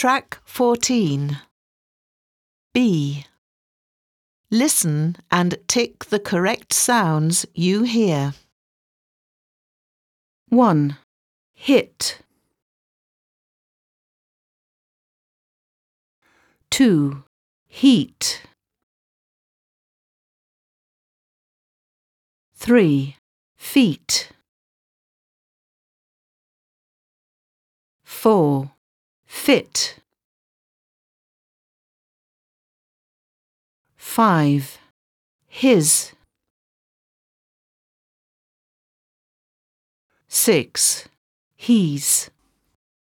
Track 14. B. Listen and tick the correct sounds you hear. 1. Hit. 2. Heat. 3. Feet. 4. Fit. 5. His. 6. He's.